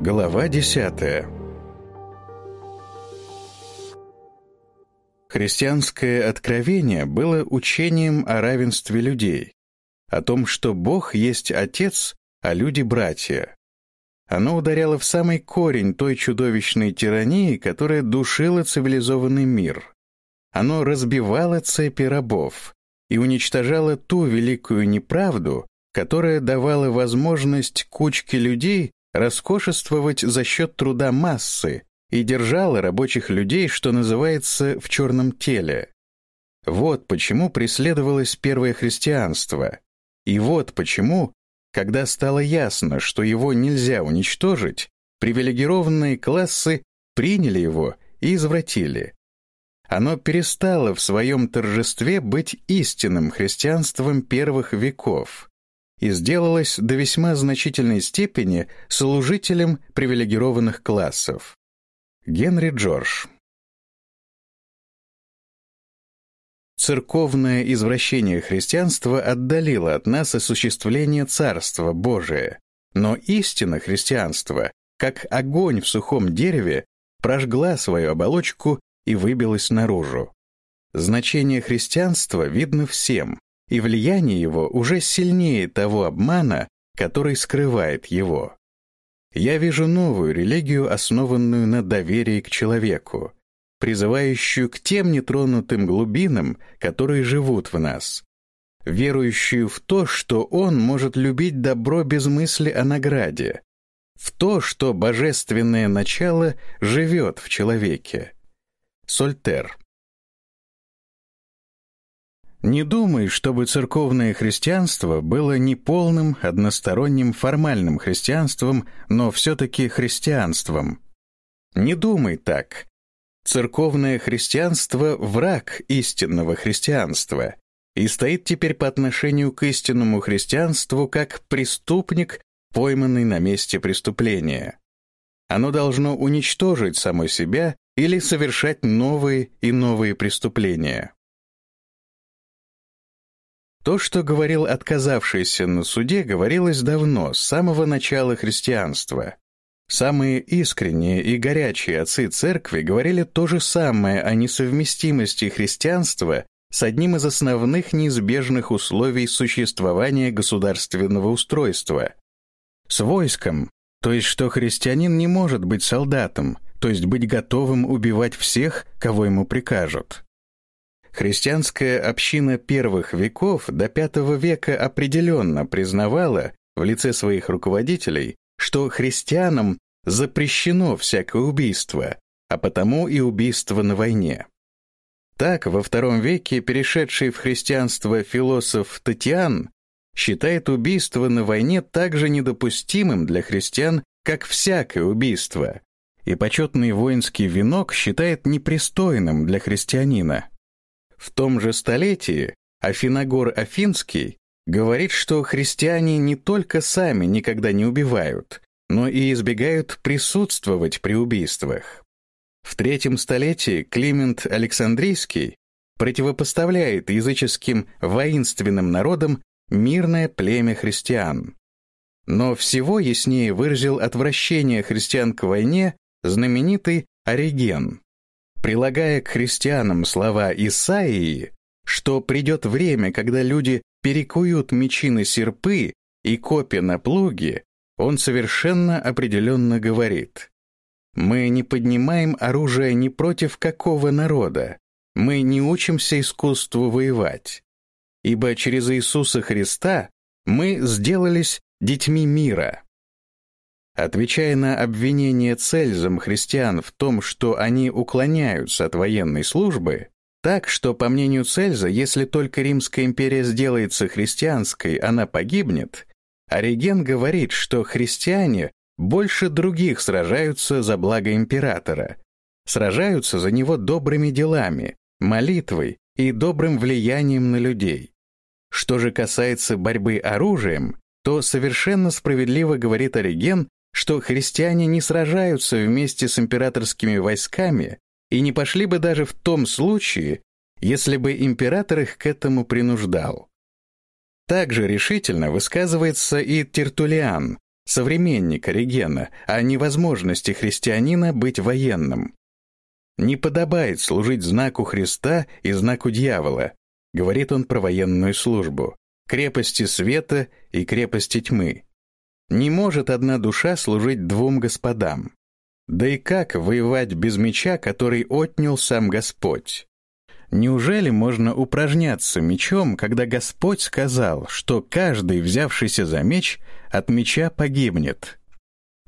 Глава 10 Христианское откровение было учением о равенстве людей, о том, что Бог есть Отец, а люди — братья. Оно ударяло в самый корень той чудовищной тирании, которая душила цивилизованный мир. Оно разбивало цепи рабов и уничтожало ту великую неправду, которая давала возможность кучке людей роскошествовать за счет труда массы и держала рабочих людей, что называется, в черном теле. Вот почему преследовалось первое христианство. И вот почему, когда стало ясно, что его нельзя уничтожить, привилегированные классы приняли его и извратили. Оно перестало в своем торжестве быть истинным христианством первых веков и сделалось до весьма значительной степени служителем привилегированных классов. Генри Джордж Церковное извращение христианства отдалило от нас осуществление Царства Божия, но истина христианства, как огонь в сухом дереве, прожгла свою оболочку и выбилась наружу. Значение христианства видно всем, и влияние его уже сильнее того обмана, который скрывает его. Я вижу новую религию, основанную на доверии к человеку, призывающую к тем нетронутым глубинам, которые живут в нас, верующую в то, что он может любить добро без мысли о награде, в то, что божественное начало живет в человеке. Сольтер не думай, чтобы церковное христианство было не полным, односторонним, формальным христианством, но все-таки христианством. Не думай так. Церковное христианство — враг истинного христианства и стоит теперь по отношению к истинному христианству как преступник, пойманный на месте преступления. Оно должно уничтожить само себя или совершать новые и новые преступления. То, что говорил отказавшийся на суде, говорилось давно, с самого начала христианства. Самые искренние и горячие отцы церкви говорили то же самое о несовместимости христианства с одним из основных неизбежных условий существования государственного устройства. С войском, то есть что христианин не может быть солдатом, то есть быть готовым убивать всех, кого ему прикажут. Христианская община первых веков до V века определенно признавала в лице своих руководителей, что христианам запрещено всякое убийство, а потому и убийство на войне. Так, во II веке перешедший в христианство философ Татьян считает убийство на войне также недопустимым для христиан, как всякое убийство, и почетный воинский венок считает непристойным для христианина. В том же столетии Афиногор Афинский говорит, что христиане не только сами никогда не убивают, но и избегают присутствовать при убийствах. В третьем столетии Климент Александрийский противопоставляет языческим воинственным народам мирное племя христиан. Но всего яснее выразил отвращение христиан к войне знаменитый Ориген прилагая к христианам слова Исаии, что придет время, когда люди перекуют мечи на серпы и копья на плуги, он совершенно определенно говорит, «Мы не поднимаем оружие ни против какого народа, мы не учимся искусству воевать, ибо через Иисуса Христа мы сделались детьми мира». Отвечая на обвинение Цельзом христиан в том, что они уклоняются от военной службы, так что, по мнению Цельза, если только Римская империя сделается христианской, она погибнет, Ориген говорит, что христиане больше других сражаются за благо императора, сражаются за него добрыми делами, молитвой и добрым влиянием на людей. Что же касается борьбы оружием, то совершенно справедливо говорит Ориген, что христиане не сражаются вместе с императорскими войсками и не пошли бы даже в том случае, если бы император их к этому принуждал. Также решительно высказывается и Тертулиан, современник Оригена, о невозможности христианина быть военным. «Не подобает служить знаку Христа и знаку дьявола», говорит он про военную службу, крепости света и крепости тьмы. Не может одна душа служить двум господам. Да и как воевать без меча, который отнял сам Господь? Неужели можно упражняться мечом, когда Господь сказал, что каждый, взявшийся за меч, от меча погибнет?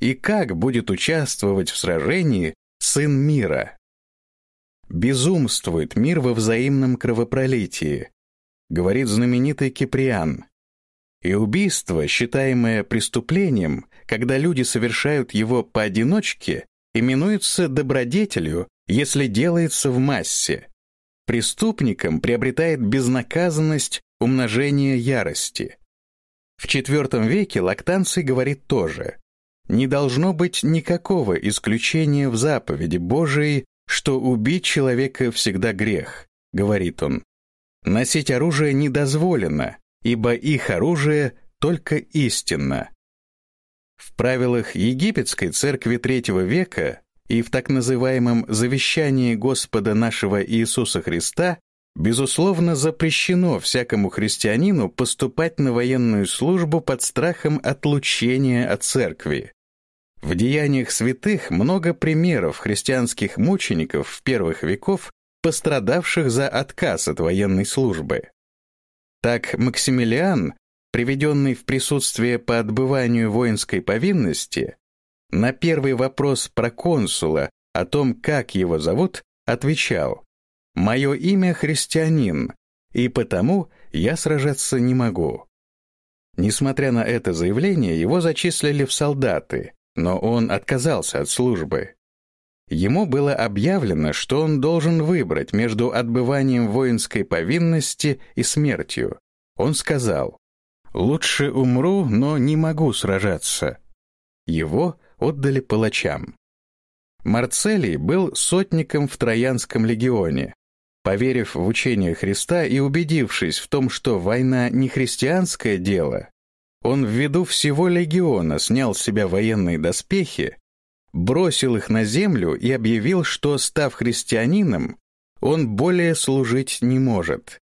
И как будет участвовать в сражении Сын мира? Безумствует мир во взаимном кровопролитии, говорит знаменитый Киприан. И убийство, считаемое преступлением, когда люди совершают его поодиночке, именуется добродетелью, если делается в массе. Преступником приобретает безнаказанность умножение ярости. В IV веке Лактанций говорит тоже. Не должно быть никакого исключения в заповеди Божией, что убить человека всегда грех, говорит он. Носить оружие не дозволено, ибо их оружие только истинно. В правилах египетской церкви III века и в так называемом «завещании Господа нашего Иисуса Христа» безусловно запрещено всякому христианину поступать на военную службу под страхом отлучения от церкви. В деяниях святых много примеров христианских мучеников в первых веков, пострадавших за отказ от военной службы. Так Максимилиан приведенный в присутствие по отбыванию воинской повинности, на первый вопрос про консула о том, как его зовут, отвечал «Мое имя христианин, и потому я сражаться не могу». Несмотря на это заявление, его зачислили в солдаты, но он отказался от службы. Ему было объявлено, что он должен выбрать между отбыванием воинской повинности и смертью. Он сказал, Лучше умру, но не могу сражаться. Его отдали палачам. Марцелий был сотником в Троянском легионе. Поверив в учение Христа и убедившись в том, что война не христианское дело, он ввиду всего легиона снял с себя военные доспехи, бросил их на землю и объявил, что, став христианином, он более служить не может.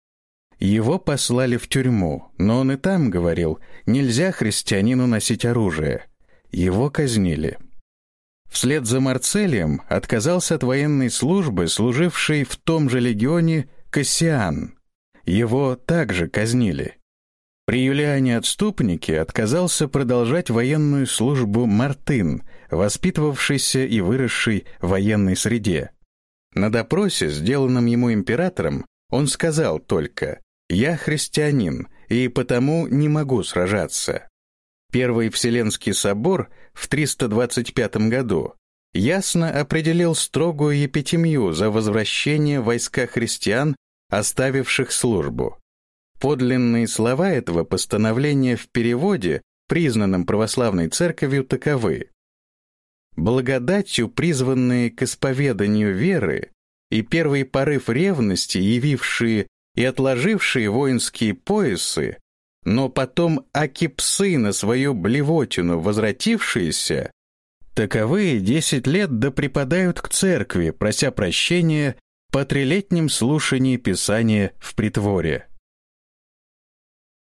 Его послали в тюрьму, но он и там говорил, нельзя христианину носить оружие. Его казнили. Вслед за Марцелием отказался от военной службы, служивший в том же легионе Кассиан. Его также казнили. При Юлиане-отступнике отказался продолжать военную службу Мартын, воспитывавшийся и выросший в военной среде. На допросе, сделанном ему императором, он сказал только «Я христианин, и потому не могу сражаться». Первый Вселенский собор в 325 году ясно определил строгую епитемию за возвращение войска христиан, оставивших службу. Подлинные слова этого постановления в переводе, признанном православной церковью, таковы. Благодатью, призванные к исповеданию веры, и первый порыв ревности, явившие и отложившие воинские поясы, но потом акипсы на свою блевотину возвратившиеся, таковые десять лет да преподают к церкви, прося прощения по трилетнем слушании Писания в притворе.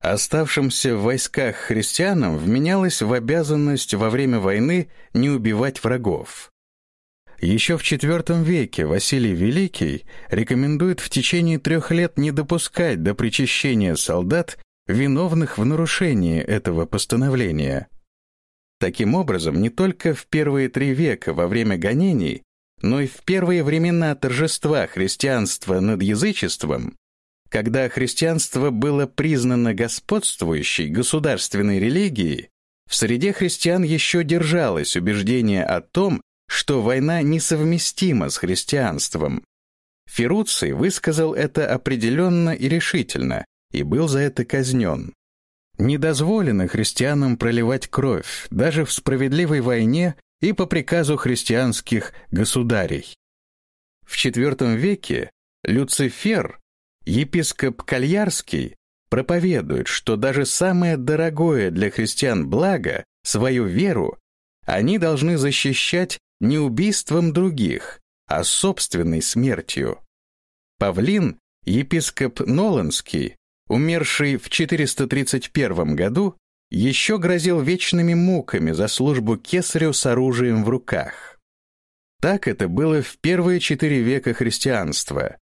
Оставшимся в войсках христианам вменялось в обязанность во время войны не убивать врагов. Еще в IV веке Василий Великий рекомендует в течение трех лет не допускать до причащения солдат, виновных в нарушении этого постановления. Таким образом, не только в первые три века во время гонений, но и в первые времена торжества христианства над язычеством, когда христианство было признано господствующей государственной религией, в среде христиан еще держалось убеждение о том, что война несовместима с христианством. Феруций высказал это определенно и решительно, и был за это казнен. Не дозволено христианам проливать кровь, даже в справедливой войне и по приказу христианских государей. В IV веке Люцифер, епископ Кальярский, проповедует, что даже самое дорогое для христиан благо свою веру, они должны защищать не убийством других, а собственной смертью. Павлин, епископ Ноланский, умерший в 431 году, еще грозил вечными муками за службу кесарю с оружием в руках. Так это было в первые четыре века христианства.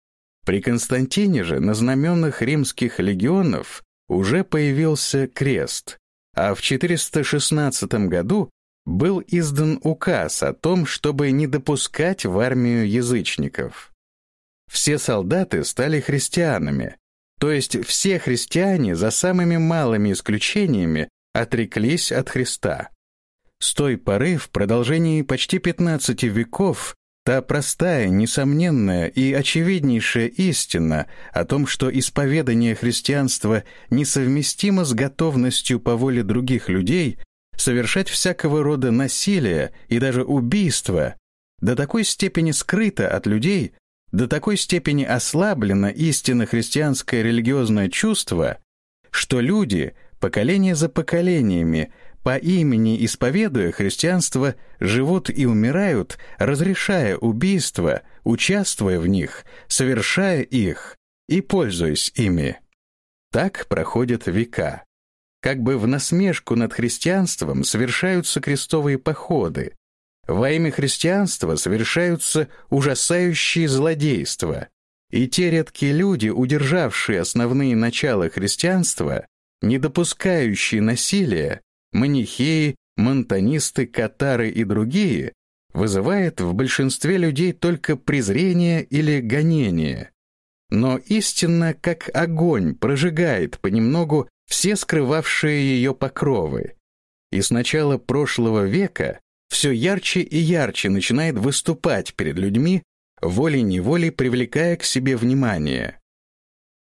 При Константине же на знаменах римских легионов уже появился крест, а в 416 году был издан указ о том, чтобы не допускать в армию язычников. Все солдаты стали христианами, то есть все христиане, за самыми малыми исключениями, отреклись от Христа. С той поры в продолжении почти 15 веков та простая, несомненная и очевиднейшая истина о том, что исповедание христианства несовместимо с готовностью по воле других людей совершать всякого рода насилие и даже убийство, до такой степени скрыто от людей, до такой степени ослаблено истинно христианское религиозное чувство, что люди, поколение за поколениями, по имени исповедуя христианство, живут и умирают, разрешая убийства, участвуя в них, совершая их и пользуясь ими. Так проходят века. Как бы в насмешку над христианством совершаются крестовые походы. Во имя христианства совершаются ужасающие злодейства. И те редкие люди, удержавшие основные начала христианства, не допускающие насилия, манихеи, монтанисты, катары и другие, вызывает в большинстве людей только презрение или гонение. Но истинно, как огонь, прожигает понемногу все скрывавшие ее покровы. И с начала прошлого века все ярче и ярче начинает выступать перед людьми, волей-неволей привлекая к себе внимание.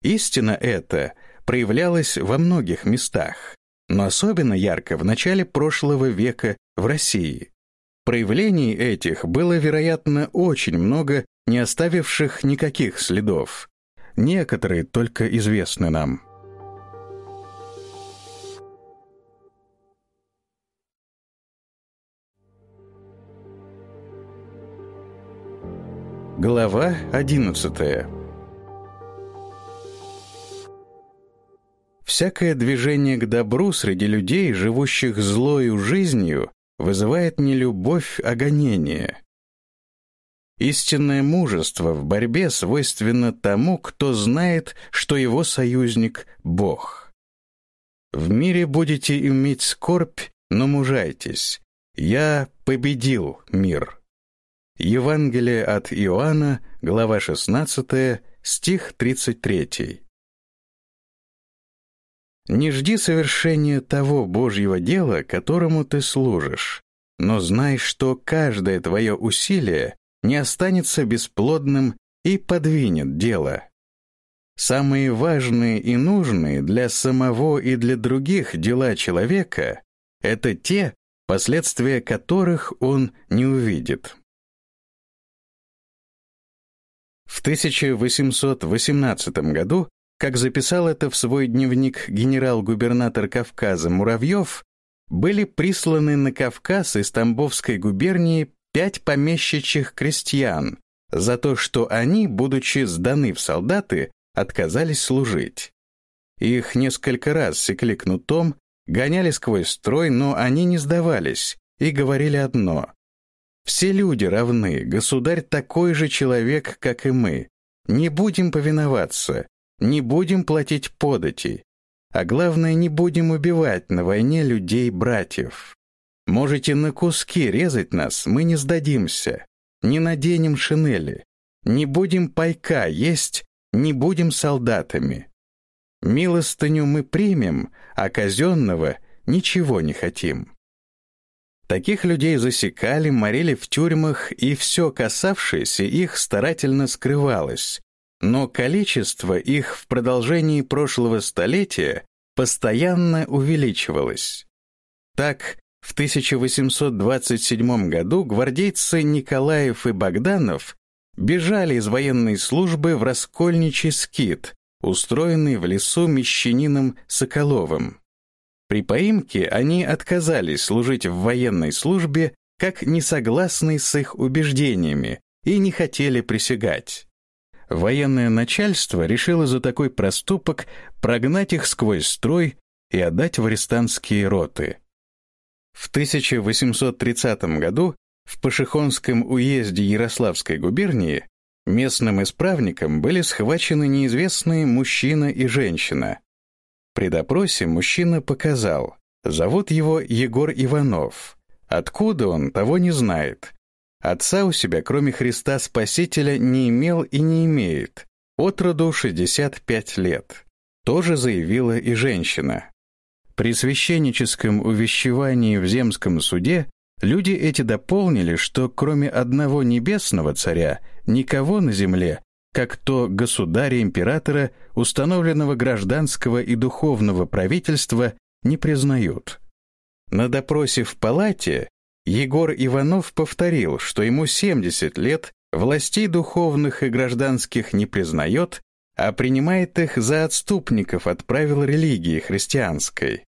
Истина эта проявлялась во многих местах но особенно ярко в начале прошлого века в России. Проявлений этих было, вероятно, очень много, не оставивших никаких следов. Некоторые только известны нам. Глава одиннадцатая Всякое движение к добру среди людей, живущих злою жизнью, вызывает не любовь, а гонение. Истинное мужество в борьбе свойственно тому, кто знает, что его союзник — Бог. В мире будете иметь скорбь, но мужайтесь. Я победил мир. Евангелие от Иоанна, глава 16, стих 33. Не жди совершения того Божьего дела, которому ты служишь, но знай, что каждое твое усилие не останется бесплодным и подвинет дело. Самые важные и нужные для самого и для других дела человека — это те, последствия которых он не увидит. В 1818 году как записал это в свой дневник генерал-губернатор Кавказа Муравьев, были присланы на Кавказ из Тамбовской губернии пять помещичьих крестьян за то, что они, будучи сданы в солдаты, отказались служить. Их несколько раз секли кнутом, гоняли сквозь строй, но они не сдавались и говорили одно. «Все люди равны, государь такой же человек, как и мы. Не будем повиноваться, не будем платить подати, а главное, не будем убивать на войне людей-братьев. Можете на куски резать нас, мы не сдадимся, не наденем шинели, не будем пайка есть, не будем солдатами. Милостыню мы примем, а казенного ничего не хотим. Таких людей засекали, морили в тюрьмах, и все касавшееся их старательно скрывалось, но количество их в продолжении прошлого столетия постоянно увеличивалось. Так, в 1827 году гвардейцы Николаев и Богданов бежали из военной службы в раскольничий скит, устроенный в лесу мещанином Соколовым. При поимке они отказались служить в военной службе как несогласные с их убеждениями и не хотели присягать. Военное начальство решило за такой проступок прогнать их сквозь строй и отдать в арестантские роты. В 1830 году в Пашихонском уезде Ярославской губернии местным исправникам были схвачены неизвестные мужчина и женщина. При допросе мужчина показал, зовут его Егор Иванов. Откуда он, того не знает. Отца у себя, кроме Христа Спасителя, не имел и не имеет. От роду 65 лет. Тоже заявила и женщина. При священническом увещевании в земском суде люди эти дополнили, что кроме одного небесного царя никого на земле, как то государя-императора, установленного гражданского и духовного правительства, не признают. На допросе в палате Егор Иванов повторил, что ему 70 лет, властей духовных и гражданских не признает, а принимает их за отступников от правил религии христианской.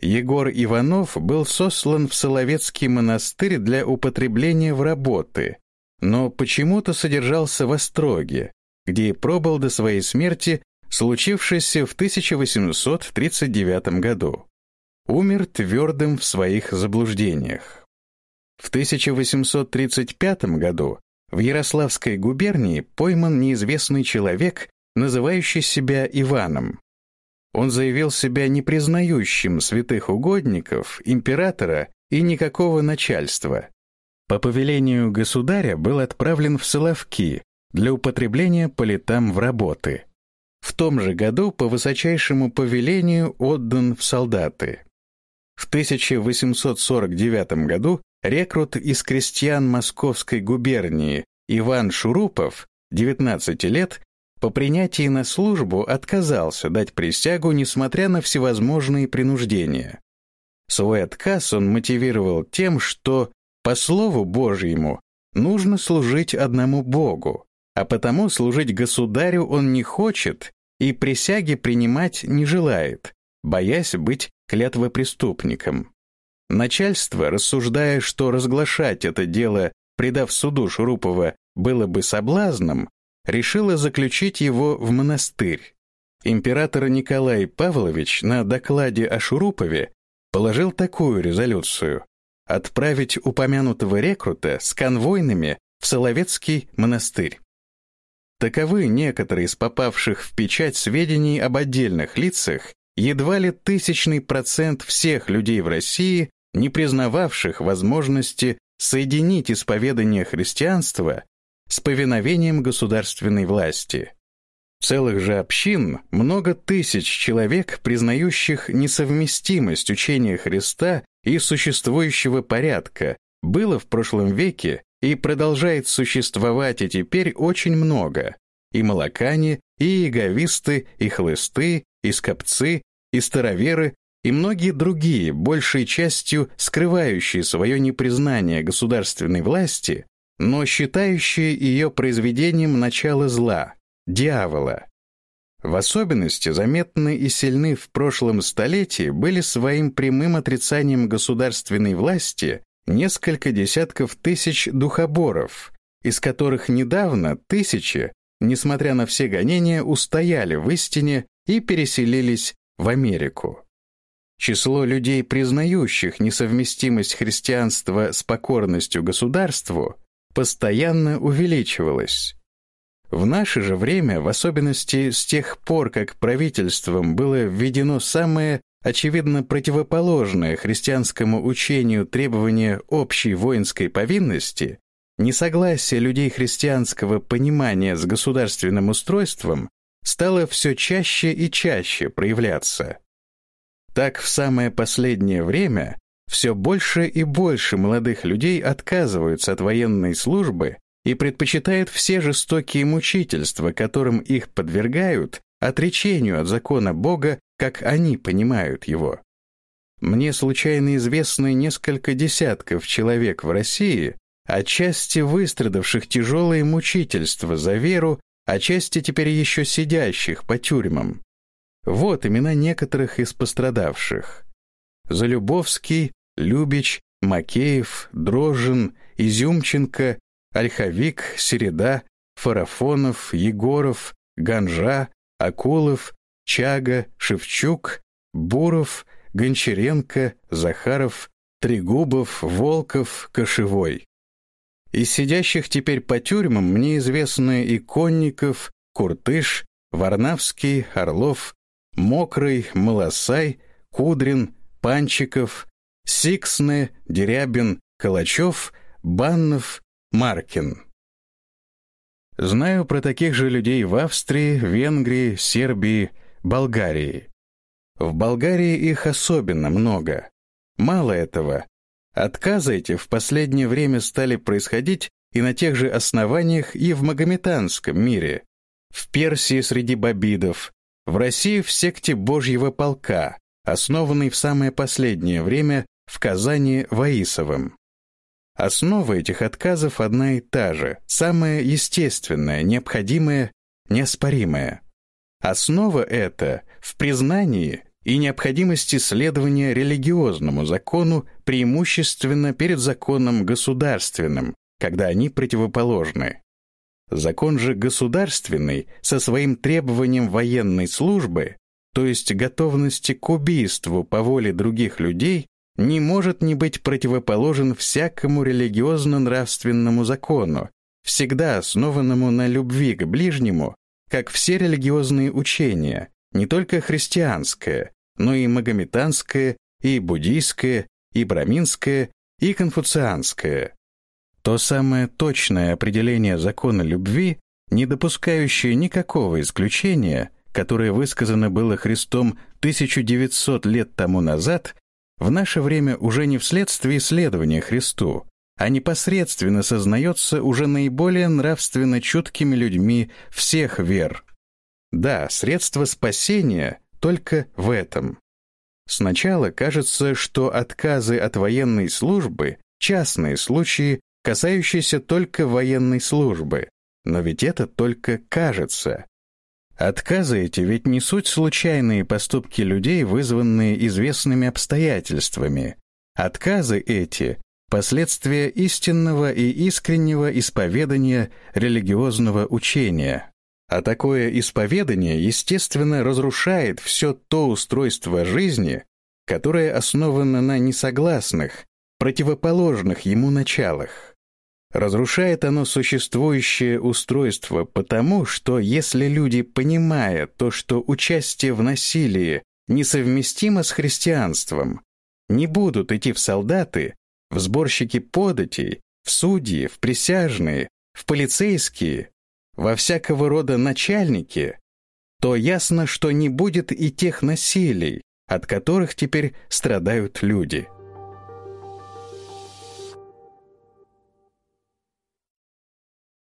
Егор Иванов был сослан в Соловецкий монастырь для употребления в работы, но почему-то содержался в Остроге, где и пробыл до своей смерти, случившейся в 1839 году. Умер твердым в своих заблуждениях. В 1835 году в Ярославской губернии пойман неизвестный человек, называющий себя Иваном. Он заявил себя непризнающим святых угодников, императора и никакого начальства. По повелению государя был отправлен в Соловки для употребления по летам в работы. В том же году по высочайшему повелению отдан в солдаты. В 1849 году рекрут из крестьян Московской губернии Иван Шурупов, 19 лет, по принятии на службу отказался дать присягу, несмотря на всевозможные принуждения. Свой отказ он мотивировал тем, что, по слову Божьему, нужно служить одному Богу, а потому служить государю он не хочет и присяги принимать не желает, боясь быть клятвопреступником. Начальство, рассуждая, что разглашать это дело, предав суду Шурупова, было бы соблазном, решило заключить его в монастырь. Император Николай Павлович на докладе о Шурупове положил такую резолюцию отправить упомянутого рекрута с конвойными в Соловецкий монастырь. Таковы некоторые из попавших в печать сведений об отдельных лицах, едва ли тысячный процент всех людей в России не признававших возможности соединить исповедание христианства с повиновением государственной власти. Целых же общин, много тысяч человек, признающих несовместимость учения Христа и существующего порядка, было в прошлом веке и продолжает существовать и теперь очень много. И молокане, и яговисты, и хлысты, и скопцы, и староверы, и многие другие, большей частью скрывающие свое непризнание государственной власти, но считающие ее произведением начала зла, дьявола. В особенности заметны и сильны в прошлом столетии были своим прямым отрицанием государственной власти несколько десятков тысяч духоборов, из которых недавно тысячи, несмотря на все гонения, устояли в истине и переселились в Америку. Число людей, признающих несовместимость христианства с покорностью государству, постоянно увеличивалось. В наше же время, в особенности с тех пор, как правительством было введено самое очевидно противоположное христианскому учению требование общей воинской повинности, несогласие людей христианского понимания с государственным устройством стало все чаще и чаще проявляться. Так в самое последнее время все больше и больше молодых людей отказываются от военной службы и предпочитают все жестокие мучительства, которым их подвергают, отречению от закона Бога, как они понимают его. Мне случайно известны несколько десятков человек в России, отчасти выстрадавших тяжелые мучительства за веру, отчасти теперь еще сидящих по тюрьмам. Вот имена некоторых из пострадавших. Залюбовский, Любич, Макеев, Дрожжин, Изюмченко, Ольховик, Середа, Фарафонов, Егоров, Ганжа, Акулов, Чага, Шевчук, Буров, Гончаренко, Захаров, Трегубов, Волков, Кошевой. Из сидящих теперь по тюрьмам мне известны и Конников, Куртыш, Варнавский, Орлов, Мокрый, Малосай, Кудрин, Панчиков, Сиксны, Дерябин, Калачев, Баннов, Маркин. Знаю про таких же людей в Австрии, Венгрии, Сербии, Болгарии. В Болгарии их особенно много. Мало этого. Отказы эти в последнее время стали происходить и на тех же основаниях и в магометанском мире. В Персии среди бабидов, в России в секте Божьего полка, основанной в самое последнее время в Казани Ваисовым. Основа этих отказов одна и та же, самая естественная, необходимая, неоспоримая. Основа эта в признании и необходимости следования религиозному закону преимущественно перед законом государственным, когда они противоположны. Закон же государственный со своим требованием военной службы, то есть готовности к убийству по воле других людей, не может не быть противоположен всякому религиозно-нравственному закону, всегда основанному на любви к ближнему, как все религиозные учения, не только христианское, но и магометанское, и буддийское, и браминское, и конфуцианское. То самое точное определение закона любви, не допускающее никакого исключения, которое высказано было Христом 1900 лет тому назад, в наше время уже не вследствие следования Христу, а непосредственно сознается уже наиболее нравственно чуткими людьми всех вер. Да, средство спасения только в этом. Сначала кажется, что отказы от военной службы — частные случаи, касающиеся только военной службы, но ведь это только кажется. Отказы эти ведь не суть случайные поступки людей, вызванные известными обстоятельствами. Отказы эти — последствия истинного и искреннего исповедания религиозного учения. А такое исповедание, естественно, разрушает все то устройство жизни, которое основано на несогласных, противоположных ему началах. Разрушает оно существующее устройство потому, что если люди, понимая то, что участие в насилии несовместимо с христианством, не будут идти в солдаты, в сборщики податей, в судьи, в присяжные, в полицейские, во всякого рода начальники, то ясно, что не будет и тех насилий, от которых теперь страдают люди.